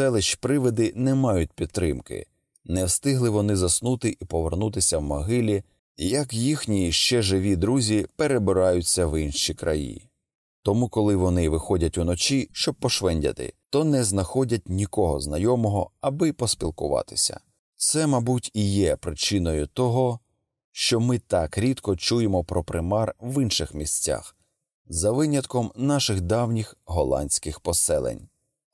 Селищ привиди не мають підтримки, не встигли вони заснути і повернутися в могилі, як їхні ще живі друзі перебираються в інші краї. Тому, коли вони виходять уночі, щоб пошвендяти, то не знаходять нікого знайомого, аби поспілкуватися. Це, мабуть, і є причиною того, що ми так рідко чуємо про примар в інших місцях, за винятком наших давніх голландських поселень.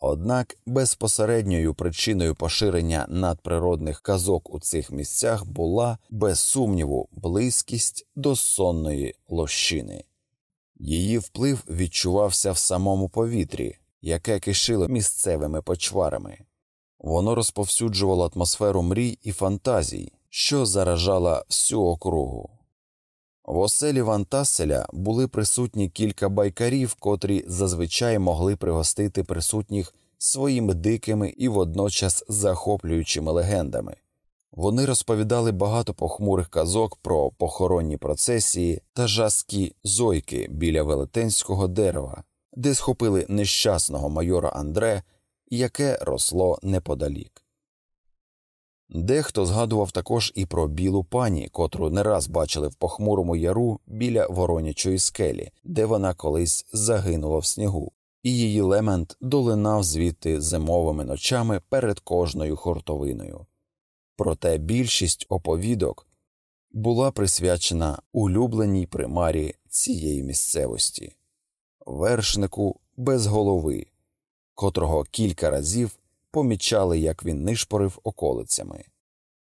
Однак безпосередньою причиною поширення надприродних казок у цих місцях була, без сумніву, близькість до сонної лощини. Її вплив відчувався в самому повітрі, яке кишило місцевими почварами. Воно розповсюджувало атмосферу мрій і фантазій, що заражала всю округу. В оселі Вантаселя були присутні кілька байкарів, котрі зазвичай могли пригостити присутніх своїми дикими і водночас захоплюючими легендами. Вони розповідали багато похмурих казок про похоронні процесії та жаскі зойки біля велетенського дерева, де схопили нещасного майора Андре, яке росло неподалік. Дехто згадував також і про білу пані, котру не раз бачили в похмурому яру біля воронячої скелі, де вона колись загинула в снігу, і її лемент долинав звідти зимовими ночами перед кожною хуртовиною. Проте більшість оповідок була присвячена улюбленій примарі цієї місцевості вершнику без голови, котрого кілька разів помічали, як він нишпорив околицями.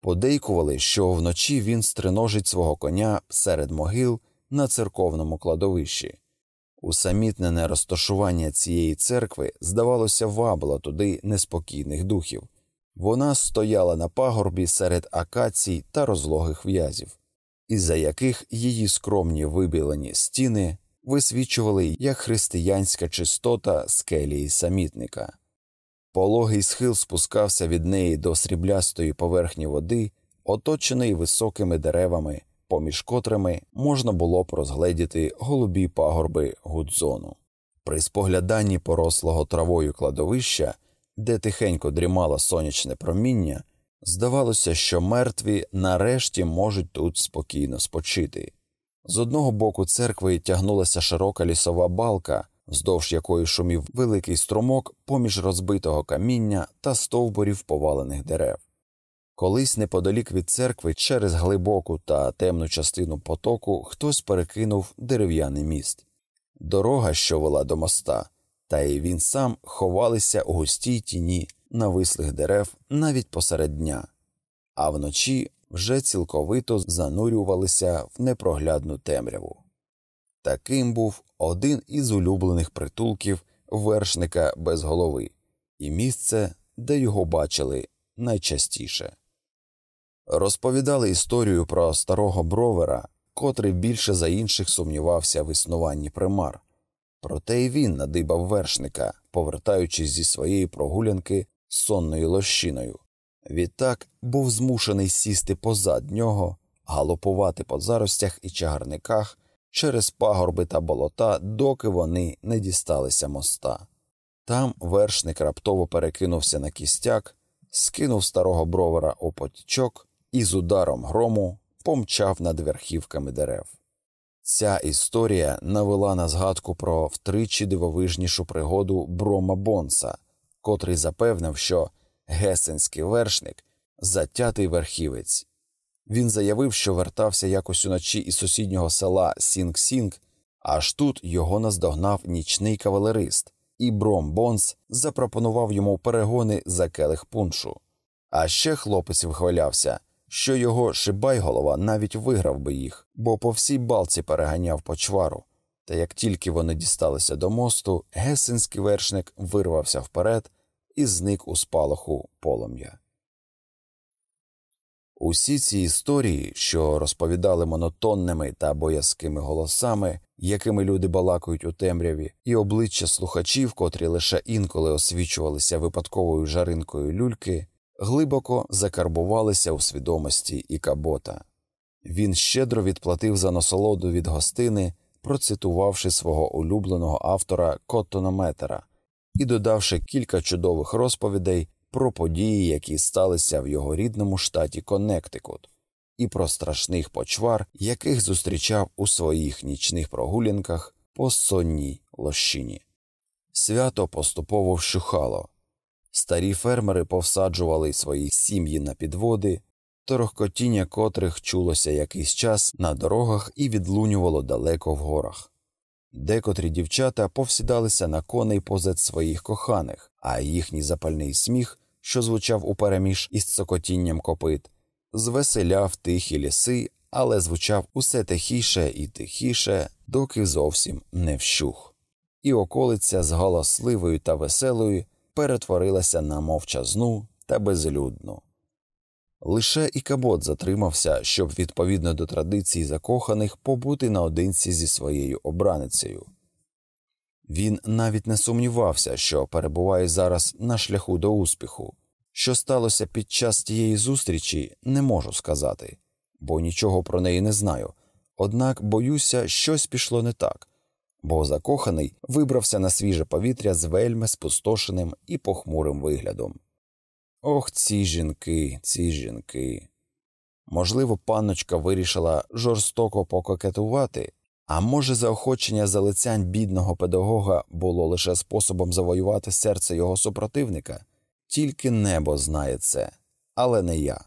Подейкували, що вночі він стриножить свого коня серед могил на церковному кладовищі. Усамітнене розташування цієї церкви, здавалося, вабило туди неспокійних духів. Вона стояла на пагорбі серед акацій та розлогих в'язів, із за яких її скромні вибілені стіни висвічували як християнська чистота скелії самітника. Пологий схил спускався від неї до сріблястої поверхні води, оточений високими деревами, поміж котрими можна було б розгледіти голубі пагорби гудзону. При спогляданні порослого травою кладовища, де тихенько дрімало сонячне проміння, здавалося, що мертві нарешті можуть тут спокійно спочити. З одного боку церкви тягнулася широка лісова балка, вздовж якої шумів великий струмок поміж розбитого каміння та стовбурів повалених дерев. Колись неподалік від церкви через глибоку та темну частину потоку хтось перекинув дерев'яний міст. Дорога, що вела до моста, та й він сам ховалися у густій тіні навислих дерев навіть посеред дня, а вночі вже цілковито занурювалися в непроглядну темряву. Таким був один із улюблених притулків вершника без голови, і місце, де його бачили найчастіше. Розповідали історію про старого бровера, котрий більше за інших сумнівався в існуванні примар, проте й він надибав вершника, повертаючись зі своєї прогулянки сонною лощиною. Відтак був змушений сісти позад нього, галопувати по заростях і чагарниках через пагорби та болота, доки вони не дісталися моста. Там вершник раптово перекинувся на кістяк, скинув старого бровера у потічок і з ударом грому помчав над верхівками дерев. Ця історія навела на згадку про втричі дивовижнішу пригоду Брома Бонса, котрий запевнив, що гесенський вершник затятий верхівець. Він заявив, що вертався якось уночі із сусіднього села Сінг-Сінг, аж тут його наздогнав нічний кавалерист, і Бром Бонс запропонував йому перегони за келих пуншу. А ще хлопець вихвалявся, що його шибайголова навіть виграв би їх, бо по всій балці переганяв почвару. Та як тільки вони дісталися до мосту, гесенський вершник вирвався вперед і зник у спалаху полум'я. Усі ці історії, що розповідали монотонними та боязкими голосами, якими люди балакають у темряві, і обличчя слухачів, котрі лише інколи освічувалися випадковою жаринкою люльки, глибоко закарбувалися у свідомості і кабота. Він щедро відплатив за насолоду від гостини, процитувавши свого улюбленого автора Коттона Метера, і додавши кілька чудових розповідей про події, які сталися в його рідному штаті Коннектикут, і про страшних почвар, яких зустрічав у своїх нічних прогулянках по сонній лощині. Свято поступово вщухало. Старі фермери повсаджували свої сім'ї на підводи, торохкотіння котрих чулося якийсь час на дорогах і відлунювало далеко в горах. Декотрі дівчата повсідалися на коней позад своїх коханих, а їхній запальний сміх, що звучав у переміж із цокотінням копит, звеселяв тихі ліси, але звучав усе тихіше і тихіше, доки зовсім не вщух. І околиця з галасливою та веселою перетворилася на мовчазну та безлюдну. Лише і кабот затримався, щоб відповідно до традицій закоханих побути наодинці зі своєю обраницею. Він навіть не сумнівався, що перебуває зараз на шляху до успіху. Що сталося під час тієї зустрічі, не можу сказати, бо нічого про неї не знаю. Однак боюся, щось пішло не так, бо закоханий вибрався на свіже повітря з вельми спустошеним і похмурим виглядом. Ох, ці жінки, ці жінки. Можливо, панночка вирішила жорстоко пококетувати, а може, заохочення залицянь бідного педагога було лише способом завоювати серце його супротивника, тільки небо знає це, але не я.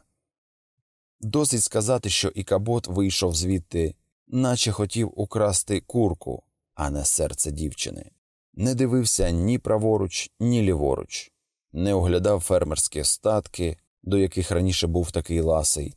Досить сказати, що Ікабот вийшов звідти, наче хотів украсти курку, а не серце дівчини, не дивився ні праворуч, ні ліворуч не оглядав фермерські статки, до яких раніше був такий ласий,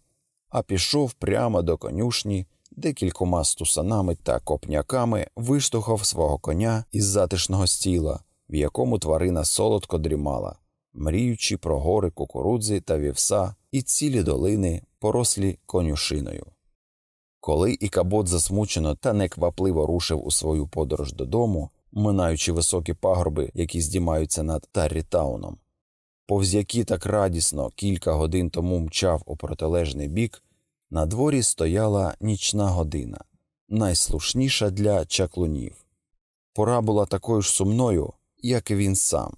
а пішов прямо до конюшні, де кількома стусанами та копняками виштовхав свого коня із затишного стіла, в якому тварина солодко дрімала, мріючи про гори кукурудзи та вівса і цілі долини, порослі конюшиною. Коли Ікабот засмучено та неквапливо рушив у свою подорож додому, минаючи високі пагорби, які здіймаються над Таррітауном, повз які так радісно кілька годин тому мчав у протилежний бік, на дворі стояла нічна година, найслушніша для чаклунів. Пора була такою ж сумною, як і він сам.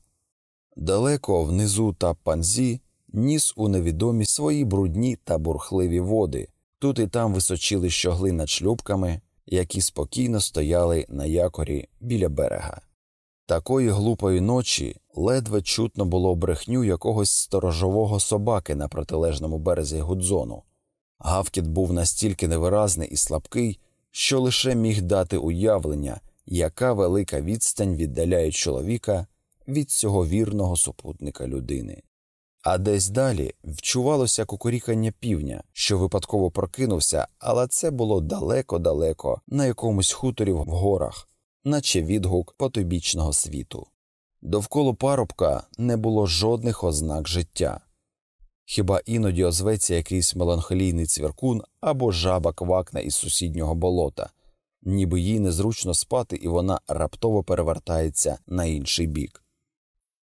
Далеко внизу та панзі ніс у невідомі свої брудні та бурхливі води, тут і там височили щогли над шлюбками, які спокійно стояли на якорі біля берега. Такої глупої ночі ледве чутно було брехню якогось сторожового собаки на протилежному березі Гудзону. Гавкіт був настільки невиразний і слабкий, що лише міг дати уявлення, яка велика відстань віддаляє чоловіка від цього вірного супутника людини. А десь далі вчувалося кукурікання півня, що випадково прокинувся, але це було далеко-далеко на якомусь хуторі в горах наче відгук потойбічного світу. Довкола парубка не було жодних ознак життя. Хіба іноді озветься якийсь меланхолійний цвіркун або жаба квакне із сусіднього болота, ніби їй незручно спати, і вона раптово перевертається на інший бік.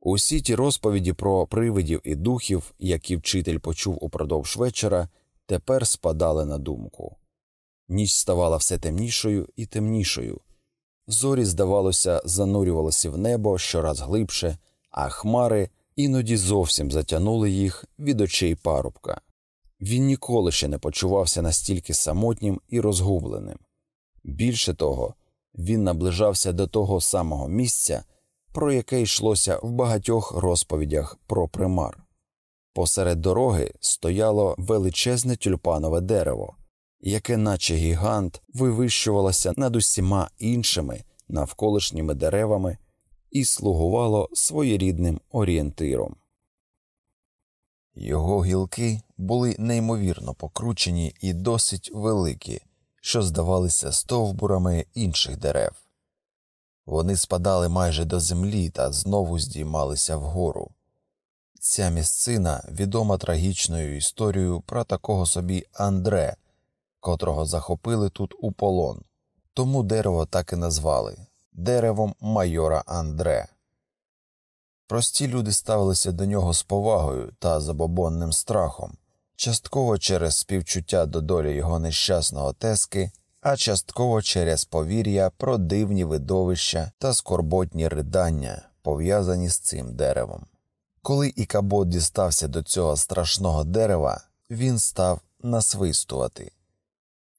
Усі ті розповіді про привидів і духів, які вчитель почув упродовж вечора, тепер спадали на думку. Ніч ставала все темнішою і темнішою. Зорі, здавалося, занурювалися в небо щораз глибше, а хмари іноді зовсім затягнули їх від очей парубка. Він ніколи ще не почувався настільки самотнім і розгубленим. Більше того, він наближався до того самого місця, про яке йшлося в багатьох розповідях про примар. Посеред дороги стояло величезне тюльпанове дерево яке, наче гігант, вивищувалося над усіма іншими навколишніми деревами і слугувало своєрідним орієнтиром. Його гілки були неймовірно покручені і досить великі, що здавалися стовбурами інших дерев. Вони спадали майже до землі та знову здіймалися вгору. Ця місцина відома трагічною історією про такого собі Андре, котрого захопили тут у полон, тому дерево так і назвали деревом майора Андре. Прості люди ставилися до нього з повагою та забобонним страхом, частково через співчуття до долі його нещасного тески, а частково через повір'я про дивні видовища та скорботні ридання, пов'язані з цим деревом. Коли Ікабот дістався до цього страшного дерева, він став насвистувати.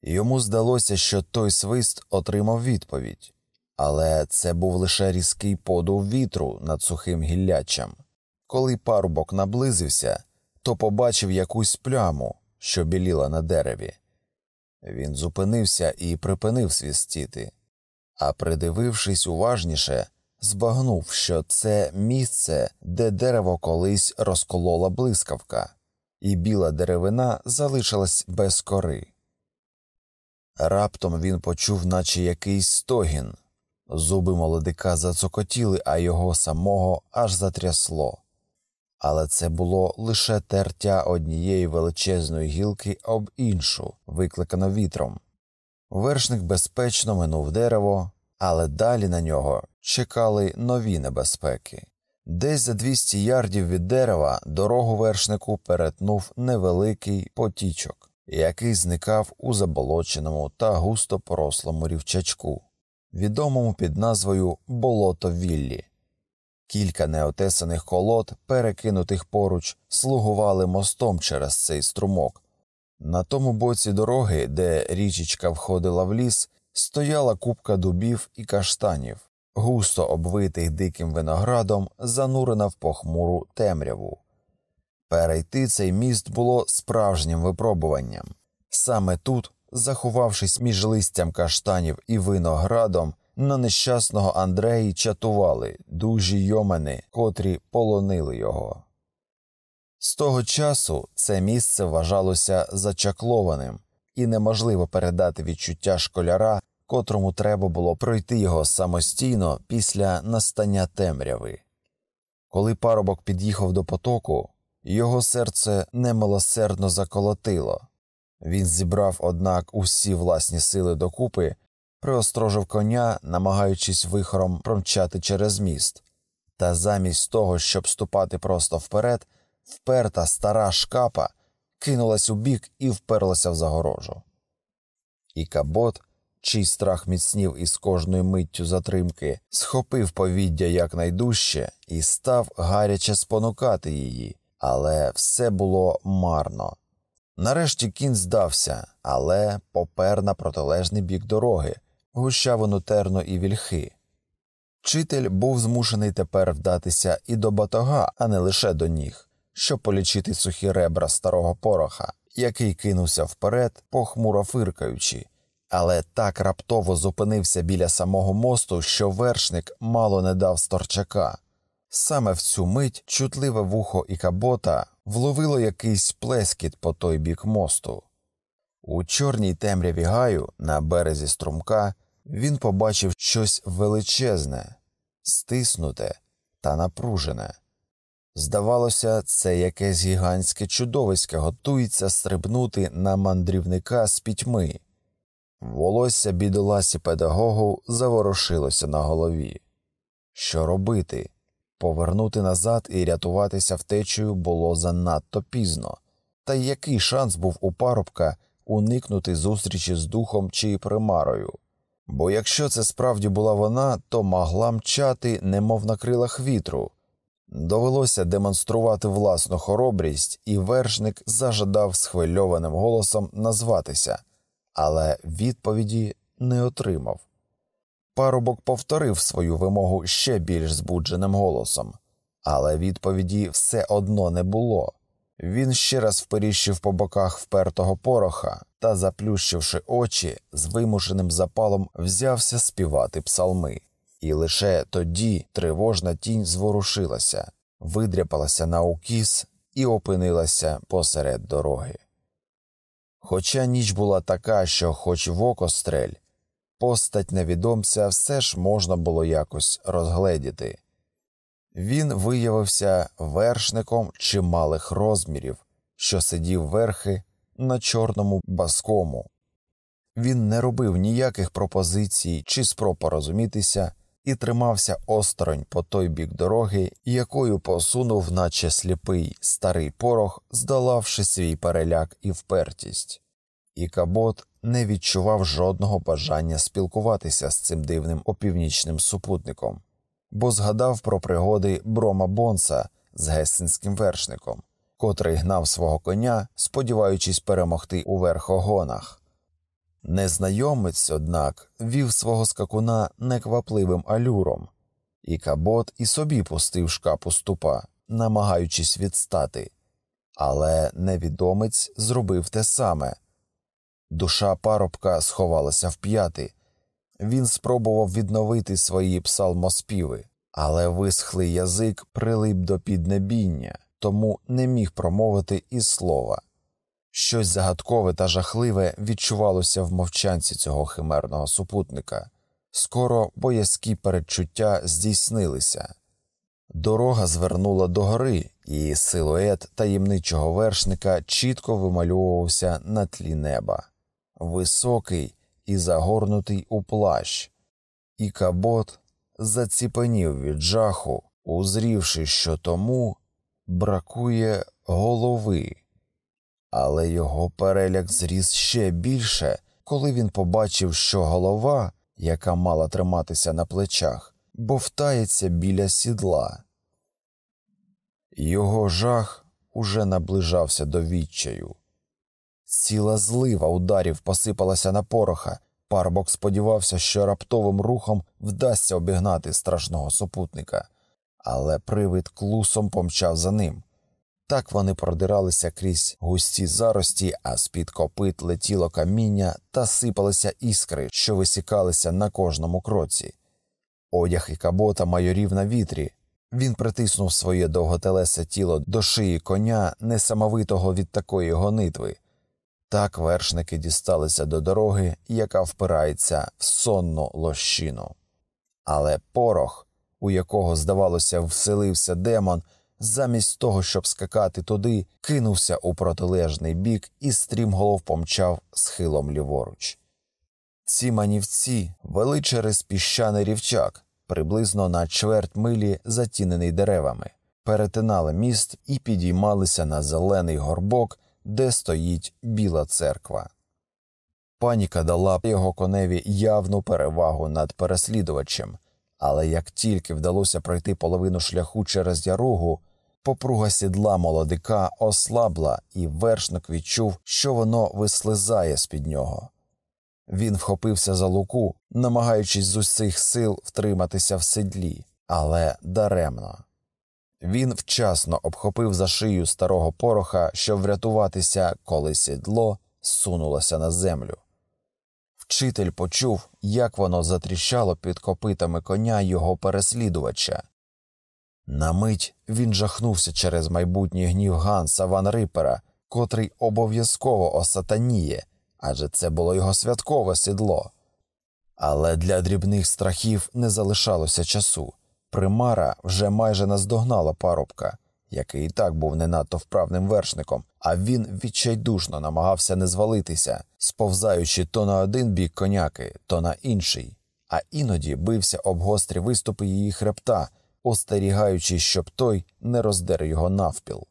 Йому здалося, що той свист отримав відповідь, але це був лише різкий подув вітру над сухим гіллячем. Коли парубок наблизився, то побачив якусь пляму, що біліла на дереві. Він зупинився і припинив свістіти, а придивившись уважніше, збагнув, що це місце, де дерево колись розколола блискавка, і біла деревина залишилась без кори. Раптом він почув, наче якийсь стогін. Зуби молодика зацокотіли, а його самого аж затрясло. Але це було лише тертя однієї величезної гілки об іншу, викликано вітром. Вершник безпечно минув дерево, але далі на нього чекали нові небезпеки. Десь за 200 ярдів від дерева дорогу вершнику перетнув невеликий потічок, який зникав у заболоченому та густо порослому рівчачку, відомому під назвою Болото Віллі. Кілька неотесаних колод, перекинутих поруч, слугували мостом через цей струмок. На тому боці дороги, де річечка входила в ліс, стояла купка дубів і каштанів, густо обвитих диким виноградом, занурена в похмуру темряву. Перейти цей міст було справжнім випробуванням. Саме тут, заховавшись між листям каштанів і виноградом, на нещасного Андреї чатували дужі йомани, котрі полонили його. З того часу це місце вважалося зачаклованим, і неможливо передати відчуття школяра, котрому треба було пройти його самостійно після настання темряви. Коли парубок під'їхав до потоку, його серце немилосердно заколотило. Він зібрав, однак, усі власні сили докупи, приострожив коня, намагаючись вихором промчати через міст, та замість того, щоб ступати просто вперед, вперта стара шкапа кинулась у бік і вперлася в загорожу. І кабот, чий страх міцнів із кожною миттю затримки, схопив повіддя якнайдужче і став гаряче спонукати її, але все було марно. Нарешті кінь здався, але попер на протилежний бік дороги, гущавину терно і вільхи. Вчитель був змушений тепер вдатися і до батога, а не лише до ніг, щоб полічити сухі ребра старого пороха, який кинувся вперед, похмуро фиркаючи, але так раптово зупинився біля самого мосту, що вершник мало не дав сторчака. Саме в цю мить чутливе вухо і кабота вловило якийсь плескіт по той бік мосту. У чорній темряві гаю на березі струмка він побачив щось величезне, стиснуте та напружене. Здавалося, це якесь гігантське чудовисько готується стрибнути на мандрівника з пітьми. Волосся бідоласі педагогу заворушилося на голові. Що робити? Повернути назад і рятуватися втечею було занадто пізно, та який шанс був у парубка уникнути зустрічі з духом чи примарою? Бо якщо це справді була вона, то могла мчати, немов на крилах вітру. Довелося демонструвати власну хоробрість, і вершник зажадав схвильованим голосом назватися, але відповіді не отримав. Парубок повторив свою вимогу ще більш збудженим голосом, але відповіді все одно не було. Він ще раз вперіщив по боках впертого пороха та, заплющивши очі, з вимушеним запалом взявся співати псалми, і лише тоді тривожна тінь зворушилася, видряпалася на укіс і опинилася посеред дороги. Хоча ніч була така, що, хоч в око стрель, постать невідомця все ж можна було якось розгледіти. Він виявився вершником чималих розмірів, що сидів верхи на чорному баскому. Він не робив ніяких пропозицій чи спроб порозумітися і тримався осторонь по той бік дороги, якою посунув, наче сліпий старий порох, здолавши свій переляк і впертість. І Кабот не відчував жодного бажання спілкуватися з цим дивним опівнічним супутником бо згадав про пригоди Брома Бонса з гессенським вершником, котрий гнав свого коня, сподіваючись перемогти у верхогонах. Незнайомець, однак, вів свого скакуна неквапливим алюром, і кабот і собі пустив шкапу ступа, намагаючись відстати, але невідомець зробив те саме. Душа парубка сховалася в п'яти. Він спробував відновити свої псалмоспіви, але висхлий язик прилип до піднебіння, тому не міг промовити і слова. Щось загадкове та жахливе відчувалося в мовчанці цього химерного супутника. Скоро боязкі передчуття здійснилися. Дорога звернула до гори, і силует таємничого вершника чітко вимальовувався на тлі неба, високий і загорнутий у плащ, і кабот заціпенів від жаху, узрівши, що тому бракує голови, але його переляк зріс ще більше, коли він побачив, що голова, яка мала триматися на плечах, бовтається біля сідла. Його жах уже наближався до відчаю. Ціла злива ударів посипалася на пороха. Парбок сподівався, що раптовим рухом вдасться обігнати страшного супутника, але привид клусом помчав за ним. Так вони продиралися крізь густі зарості, а з під копит летіло каміння та сипалися іскри, що висікалися на кожному кроці. Одяг і кабота майорів на вітрі. Він притиснув своє довготелесе тіло до шиї коня, несамовитого від такої гонитви. Так вершники дісталися до дороги, яка впирається в сонну лощину. Але порох, у якого, здавалося, вселився демон, замість того, щоб скакати туди, кинувся у протилежний бік і стрімголов помчав схилом ліворуч. Ці манівці вели через піщаний рівчак, приблизно на чверть милі затінений деревами, перетинали міст і підіймалися на зелений горбок де стоїть Біла церква. Паніка дала його коневі явну перевагу над переслідувачем, але як тільки вдалося пройти половину шляху через яругу, попруга сідла молодика ослабла, і вершник відчув, що воно вислизає з під нього. Він вхопився за луку, намагаючись з усіх сил втриматися в седлі, але даремно. Він вчасно обхопив за шию старого пороха, щоб врятуватися, коли сідло сунулося на землю. Вчитель почув, як воно затріщало під копитами коня його переслідувача. На мить він жахнувся через майбутній гнів Ганса Ван Рипера, котрий обов'язково осатаніє, адже це було його святкове сідло. Але для дрібних страхів не залишалося часу. Примара вже майже наздогнала парубка, який і так був не надто вправним вершником, а він відчайдушно намагався не звалитися, сповзаючи то на один бік коняки, то на інший, а іноді бився об гострі виступи її хребта, остерігаючи, щоб той не роздер його навпіл.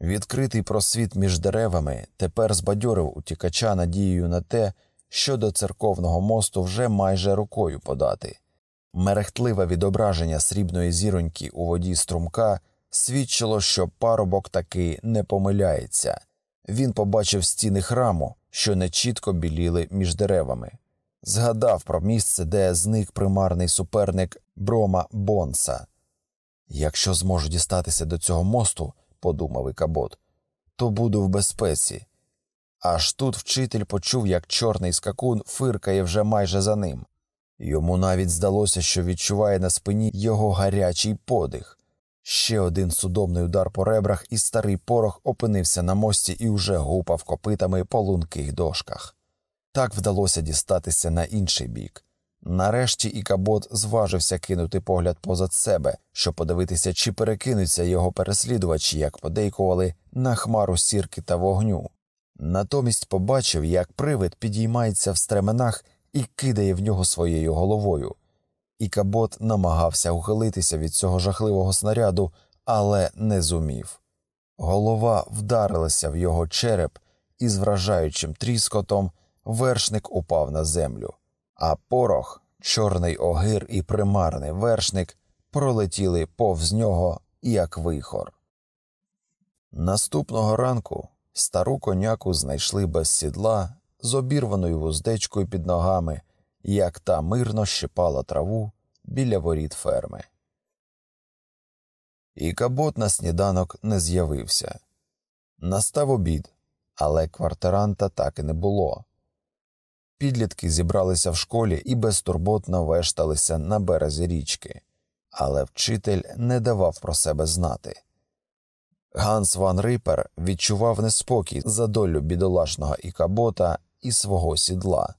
Відкритий просвіт між деревами тепер збадьорив утікача надією на те, що до церковного мосту вже майже рукою подати. Мерехтливе відображення срібної зіроньки у воді струмка свідчило, що парубок таки не помиляється. Він побачив стіни храму, що нечітко біліли між деревами, згадав про місце, де зник примарний суперник Брома Бонса. Якщо зможу дістатися до цього мосту, подумав Ікабот, то буду в безпеці. Аж тут вчитель почув, як чорний скакун фиркає вже майже за ним. Йому навіть здалося, що відчуває на спині його гарячий подих. Ще один судомний удар по ребрах, і старий порох опинився на мості і уже гупав копитами по лунких дошках. Так вдалося дістатися на інший бік. Нарешті Ікабот зважився кинути погляд позад себе, щоб подивитися, чи перекинуться його переслідувачі, як подейкували, на хмару сірки та вогню. Натомість побачив, як привид підіймається в стременах і кидає в нього своєю головою. І кабот намагався ухилитися від цього жахливого снаряду, але не зумів. Голова вдарилася в його череп, і з вражаючим тріскотом вершник упав на землю, а порох, чорний огир і примарний вершник пролетіли повз нього, як вихор. Наступного ранку стару коняку знайшли без сідла з обірваною вуздечкою під ногами, як та мирно щипала траву біля воріт ферми. І кабот на сніданок не з'явився. Настав обід, але квартиранта так і не було. Підлітки зібралися в школі і безтурботно вешталися на березі річки, але вчитель не давав про себе знати. Ганс Ван Рипер відчував неспокій за долю бідолашного ікабота і свого сідла,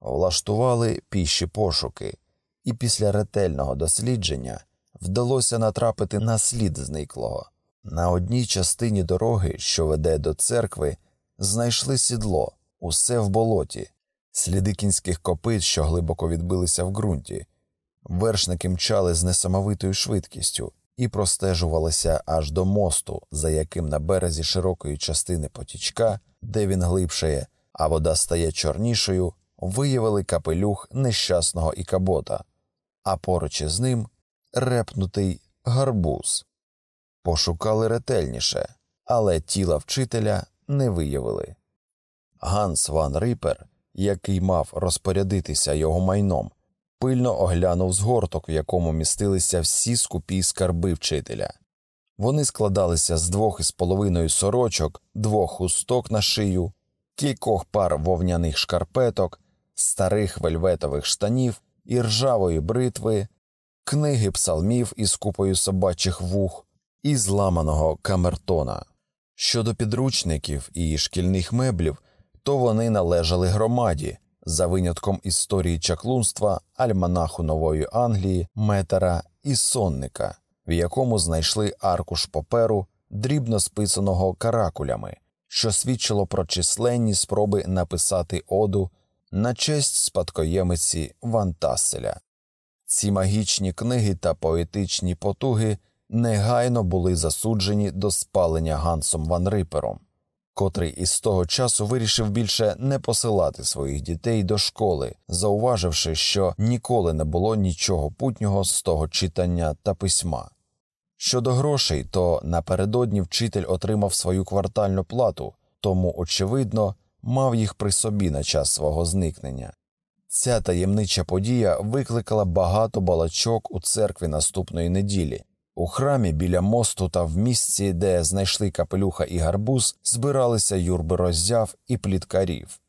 влаштували піші пошуки, і після ретельного дослідження вдалося натрапити на слід зниклого. На одній частині дороги, що веде до церкви, знайшли сідло, усе в болоті, сліди кінських копит, що глибоко відбилися в ґрунті. Вершники мчали з несамовитою швидкістю і простежувалися аж до мосту, за яким на березі широкої частини потічка, де він глибшає, а вода стає чорнішою, виявили капелюх нещасного ікабота, а поруч із ним репнутий гарбуз. Пошукали ретельніше, але тіла вчителя не виявили. Ганс Ван Рипер, який мав розпорядитися його майном, пильно оглянув згорток, в якому містилися всі скупі скарби вчителя. Вони складалися з двох із половиною сорочок, двох хусток на шию, кількох пар вовняних шкарпеток, старих вельветових штанів і ржавої бритви, книги псалмів із купою собачих вух і зламаного камертона. Щодо підручників і шкільних меблів, то вони належали громаді, за винятком історії чаклунства, альманаху Нової Англії, метера і сонника, в якому знайшли аркуш паперу, дрібно списаного каракулями, що свідчило про численні спроби написати оду на честь спадкоємиці Ван Тасселя. Ці магічні книги та поетичні потуги негайно були засуджені до спалення Гансом Ван Рипером котрий із того часу вирішив більше не посилати своїх дітей до школи, зауваживши, що ніколи не було нічого путнього з того читання та письма. Щодо грошей, то напередодні вчитель отримав свою квартальну плату, тому, очевидно, мав їх при собі на час свого зникнення. Ця таємнича подія викликала багато балачок у церкві наступної неділі, у храмі біля мосту та в місці, де знайшли капелюха і гарбуз, збиралися юрби роззяв і пліткарів,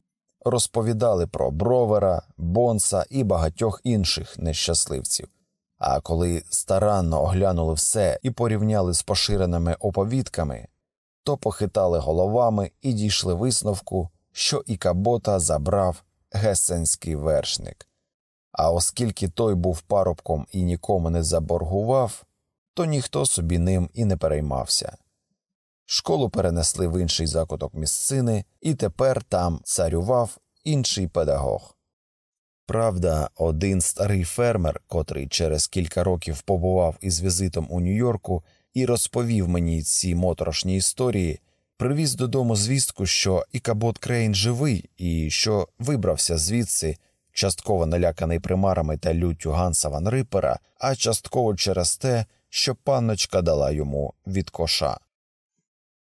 розповідали про бровера, бонса і багатьох інших нещасливців. А коли старанно оглянули все і порівняли з поширеними оповідками, то похитали головами і дійшли висновку, що і кабота забрав гесенський вершник. А оскільки той був парубком і нікому не заборгував, то ніхто собі ним і не переймався. Школу перенесли в інший закуток місцини, і тепер там царював інший педагог. Правда, один старий фермер, котрий через кілька років побував із візитом у Нью-Йорку і розповів мені ці моторошні історії, привіз додому звістку, що Ікабот Крейн живий і що вибрався звідси, частково наляканий примарами та люттю Ганса Ван Рипера, а частково через те, що панночка дала йому від коша.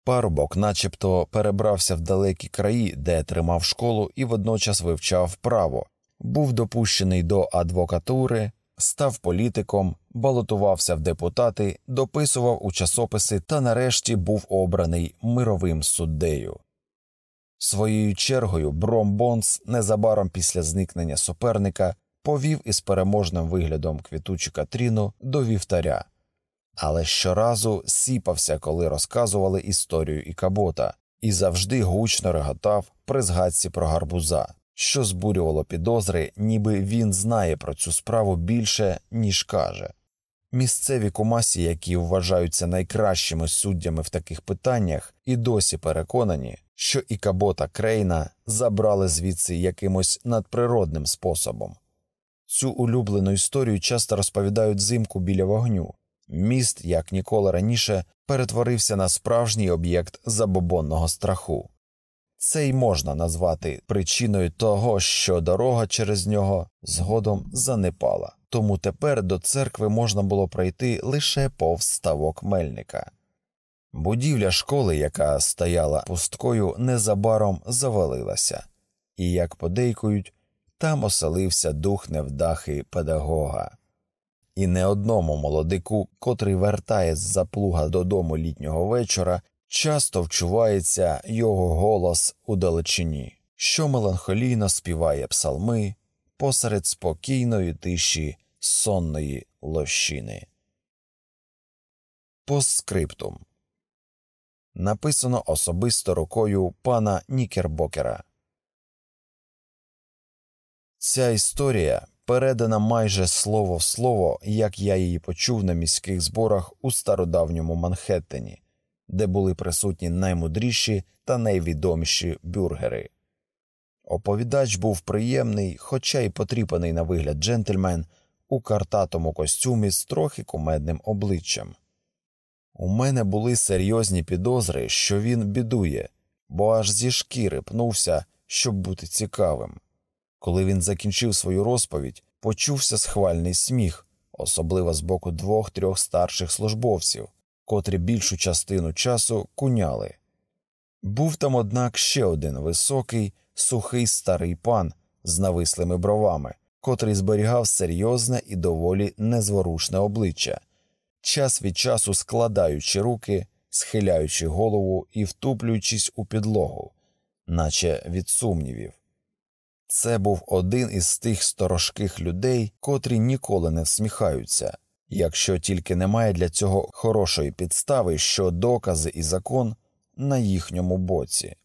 Парубок начебто перебрався в далекі краї, де тримав школу і водночас вивчав право, був допущений до адвокатури, став політиком, балотувався в депутати, дописував у часописи та нарешті був обраний мировим суддею. Своєю чергою Бром Бонс незабаром після зникнення суперника повів із переможним виглядом квітучу Катріну до вівтаря але щоразу сіпався, коли розказували історію Ікабота, і завжди гучно реготав при згадці про гарбуза, що збурювало підозри, ніби він знає про цю справу більше, ніж каже. Місцеві кумасі, які вважаються найкращими суддями в таких питаннях, і досі переконані, що Ікабота Крейна забрали звідси якимось надприродним способом. Цю улюблену історію часто розповідають зимку біля вогню, Міст, як ніколи раніше, перетворився на справжній об'єкт забобонного страху. Це й можна назвати причиною того, що дорога через нього згодом занепала. тому тепер до церкви можна було пройти лише повз ставок мельника. Будівля школи, яка стояла пусткою, незабаром завалилася, і, як подейкують, там оселився дух невдахи педагога. І не одному молодику, котрий вертає з заплуга додому літнього вечора, часто вчувається його голос у далечині, що меланхолійно співає псалми посеред спокійної тиші сонної лощини. Постскриптум написано особисто рукою пана Нікербокера. Ця історія передана майже слово в слово, як я її почув на міських зборах у стародавньому Манхеттені, де були присутні наймудріші та найвідоміші бюргери. Оповідач був приємний, хоча й потріпаний на вигляд джентльмен у картатому костюмі з трохи кумедним обличчям. У мене були серйозні підозри, що він бідує, бо аж зі шкіри пнувся, щоб бути цікавим. Коли він закінчив свою розповідь, почувся схвальний сміх, особливо з боку двох трьох старших службовців, котрі більшу частину часу куняли. Був там, однак, ще один високий, сухий старий пан з навислими бровами, котрий зберігав серйозне і доволі незворушне обличчя, час від часу складаючи руки, схиляючи голову і втуплюючись у підлогу, наче від сумнівів. Це був один із тих сторожких людей, котрі ніколи не всміхаються, якщо тільки немає для цього хорошої підстави, що докази і закон на їхньому боці.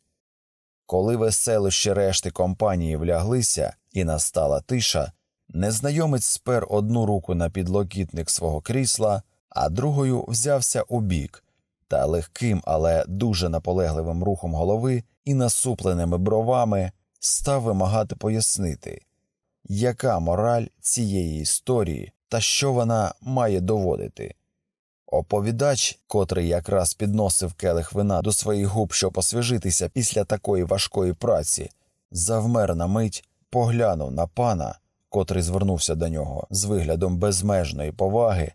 Коли веселощі решти компанії вляглися і настала тиша, незнайомець спер одну руку на підлокітник свого крісла, а другою взявся у бік, та легким, але дуже наполегливим рухом голови і насупленими бровами став вимагати пояснити, яка мораль цієї історії та що вона має доводити. Оповідач, котрий якраз підносив келих вина до своїх губ, щоб освіжитися після такої важкої праці, завмер на мить, поглянув на пана, котрий звернувся до нього з виглядом безмежної поваги,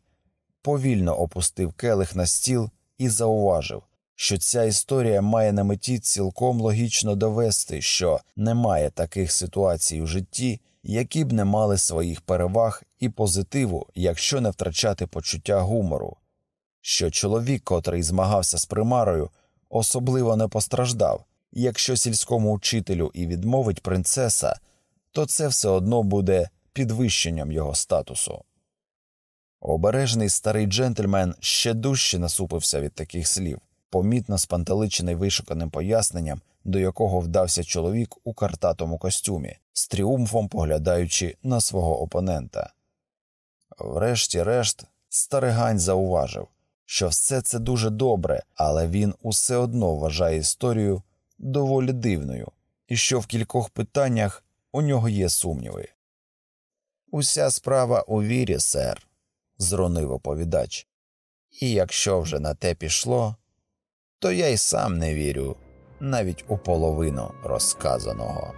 повільно опустив келих на стіл і зауважив, що ця історія має на меті цілком логічно довести, що немає таких ситуацій у житті, які б не мали своїх переваг і позитиву, якщо не втрачати почуття гумору, що чоловік, котрий змагався з примарою, особливо не постраждав, якщо сільському учителю і відмовить принцеса, то це все одно буде підвищенням його статусу. Обережний старий джентльмен ще дужче насупився від таких слів помітно спантеличений вишуканим поясненням, до якого вдався чоловік у картатому костюмі, з тріумфом поглядаючи на свого опонента. Врешті-решт, старигань зауважив, що все це дуже добре, але він усе одно вважає історію доволі дивною, і що в кількох питаннях у нього є сумніви. Уся справа у вірі, сер, зронив оповідач, і якщо вже на те пішло, то я й сам не вірю навіть у половину розказаного.